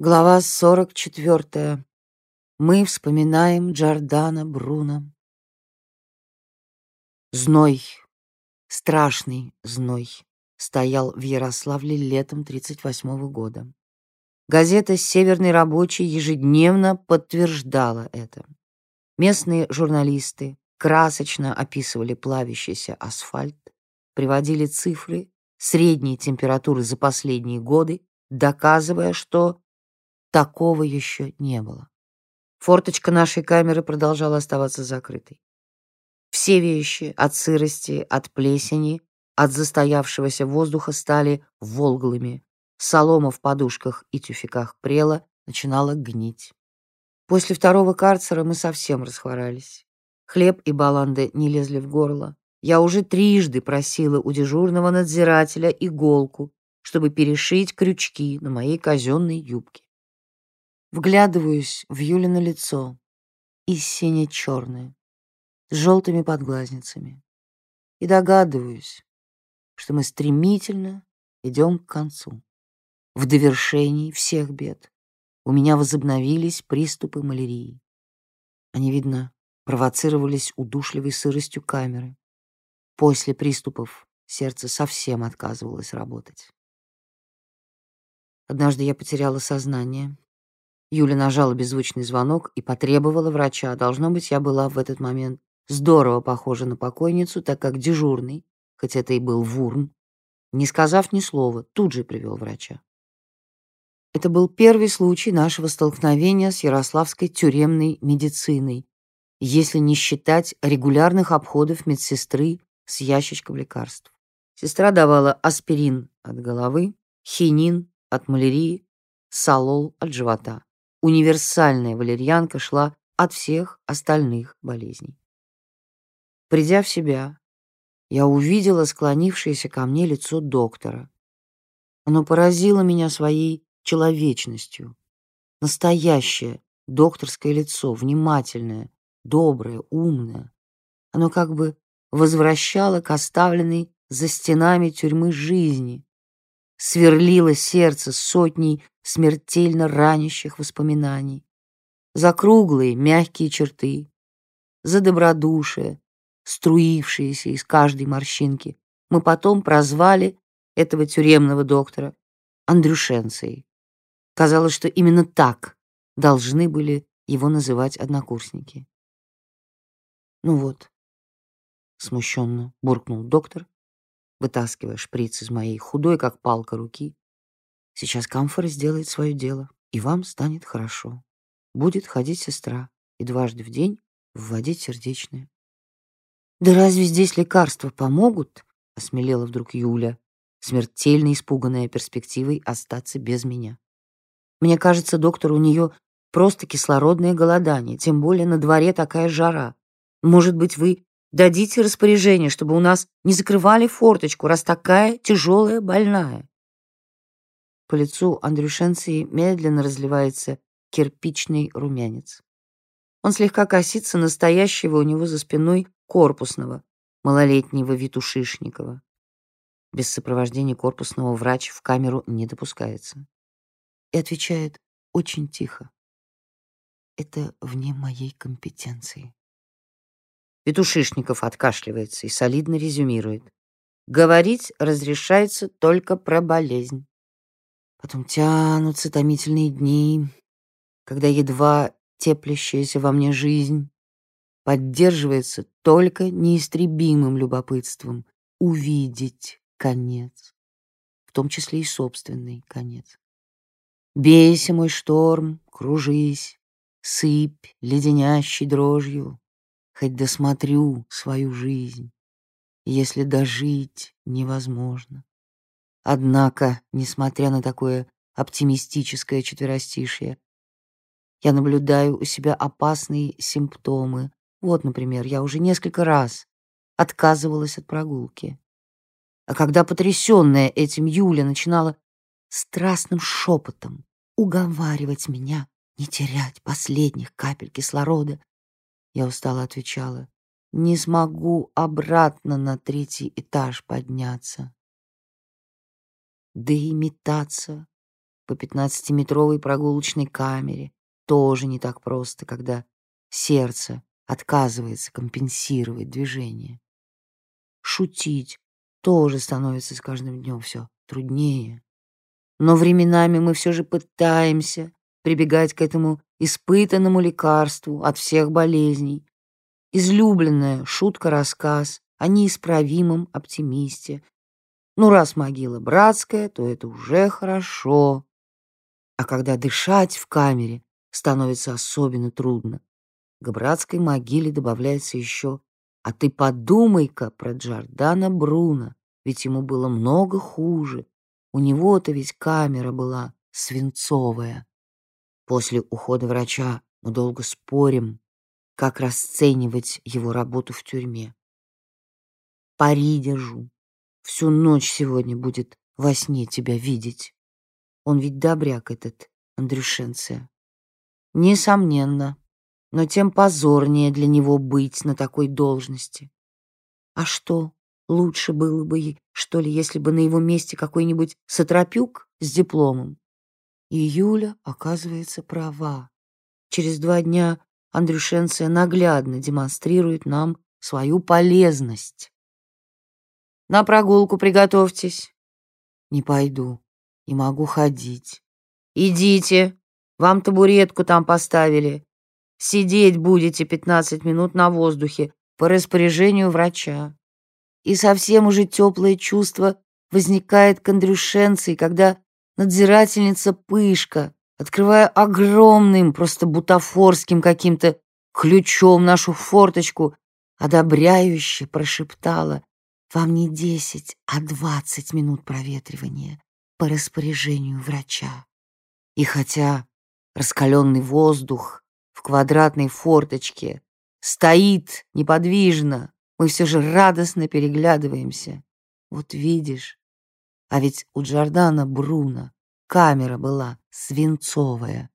Глава 44. Мы вспоминаем Джордана Бруно. Зной, страшный зной, стоял в Ярославле летом 38 года. Газета «Северный рабочий» ежедневно подтверждала это. Местные журналисты красочно описывали плавящийся асфальт, приводили цифры средней температуры за последние годы, доказывая, что Такого еще не было. Форточка нашей камеры продолжала оставаться закрытой. Все вещи от сырости, от плесени, от застоявшегося воздуха стали волглыми. Солома в подушках и тюфяках прела, начинала гнить. После второго карцера мы совсем расхворались. Хлеб и баланды не лезли в горло. Я уже трижды просила у дежурного надзирателя иголку, чтобы перешить крючки на моей казенной юбке. Вглядываюсь в Юлино лицо, и сине-черное, с желтыми подглазницами, и догадываюсь, что мы стремительно идем к концу. В довершении всех бед у меня возобновились приступы малярии. Они, видно, провоцировались удушливой сыростью камеры. После приступов сердце совсем отказывалось работать. Однажды я потеряла сознание Юля нажала беззвучный звонок и потребовала врача. Должно быть, я была в этот момент здорово похожа на покойницу, так как дежурный, хоть это и был Вурм, не сказав ни слова, тут же привел врача. Это был первый случай нашего столкновения с ярославской тюремной медициной, если не считать регулярных обходов медсестры с ящичком лекарств. Сестра давала аспирин от головы, хинин от малярии, салол от живота универсальная валерьянка шла от всех остальных болезней. Придя в себя, я увидела склонившееся ко мне лицо доктора. Оно поразило меня своей человечностью. Настоящее докторское лицо, внимательное, доброе, умное. Оно как бы возвращало к оставленной за стенами тюрьмы жизни, сверлило сердце сотней смертельно ранящих воспоминаний, за круглые мягкие черты, за добродушие, струившиеся из каждой морщинки. Мы потом прозвали этого тюремного доктора Андрюшенцией. Казалось, что именно так должны были его называть однокурсники. «Ну вот», — смущенно буркнул доктор, вытаскивая шприц из моей худой, как палка, руки. Сейчас камфора сделает свое дело, и вам станет хорошо. Будет ходить сестра и дважды в день вводить сердечное. «Да разве здесь лекарства помогут?» — осмелела вдруг Юля, смертельно испуганная перспективой остаться без меня. «Мне кажется, доктор, у нее просто кислородное голодание, тем более на дворе такая жара. Может быть, вы Дадите распоряжение, чтобы у нас не закрывали форточку, раз такая тяжелая больная. По лицу Андрюшенции медленно разливается кирпичный румянец. Он слегка косится настоящего у него за спиной корпусного, малолетнего Витушишникова. Без сопровождения корпусного врач в камеру не допускается. И отвечает очень тихо. Это вне моей компетенции. Петушишников откашливается и солидно резюмирует. Говорить разрешается только про болезнь. Потом тянутся томительные дни, когда едва теплящаяся во мне жизнь поддерживается только неистребимым любопытством увидеть конец, в том числе и собственный конец. Бейся, мой шторм, кружись, сыпь леденящей дрожью, хоть досмотрю свою жизнь, если дожить невозможно. Однако, несмотря на такое оптимистическое четверостишье, я наблюдаю у себя опасные симптомы. Вот, например, я уже несколько раз отказывалась от прогулки. А когда потрясённая этим Юля начинала страстным шепотом уговаривать меня не терять последних капель кислорода, я устало отвечала. Не смогу обратно на третий этаж подняться. Да и метаться по пятнадцатиметровой прогулочной камере тоже не так просто, когда сердце отказывается компенсировать движение. Шутить тоже становится с каждым днем все труднее. Но временами мы все же пытаемся прибегать к этому испытанному лекарству от всех болезней. Излюбленная шутка-рассказ о неисправимом оптимисте. Ну, раз могила братская, то это уже хорошо. А когда дышать в камере становится особенно трудно, к братской могиле добавляется еще «А ты подумай-ка про Джордана Бруно, ведь ему было много хуже. У него-то ведь камера была свинцовая». После ухода врача мы долго спорим, как расценивать его работу в тюрьме. Пари держу. Всю ночь сегодня будет во сне тебя видеть. Он ведь добряк этот, Андрюшенция. Несомненно, но тем позорнее для него быть на такой должности. А что, лучше было бы, что ли, если бы на его месте какой-нибудь сатропюк с дипломом и Юля, оказывается, права. Через два дня Андрюшенция наглядно демонстрирует нам свою полезность. «На прогулку приготовьтесь». «Не пойду. Не могу ходить». «Идите. Вам табуретку там поставили. Сидеть будете пятнадцать минут на воздухе по распоряжению врача». И совсем уже теплое чувство возникает к Андрюшенции, когда надзирательница Пышка, открывая огромным, просто бутафорским каким-то ключом нашу форточку, одобряюще прошептала «Вам не десять, а двадцать минут проветривания по распоряжению врача». И хотя раскаленный воздух в квадратной форточке стоит неподвижно, мы все же радостно переглядываемся. Вот видишь, а ведь у Джордана Бруно камера была свинцовая.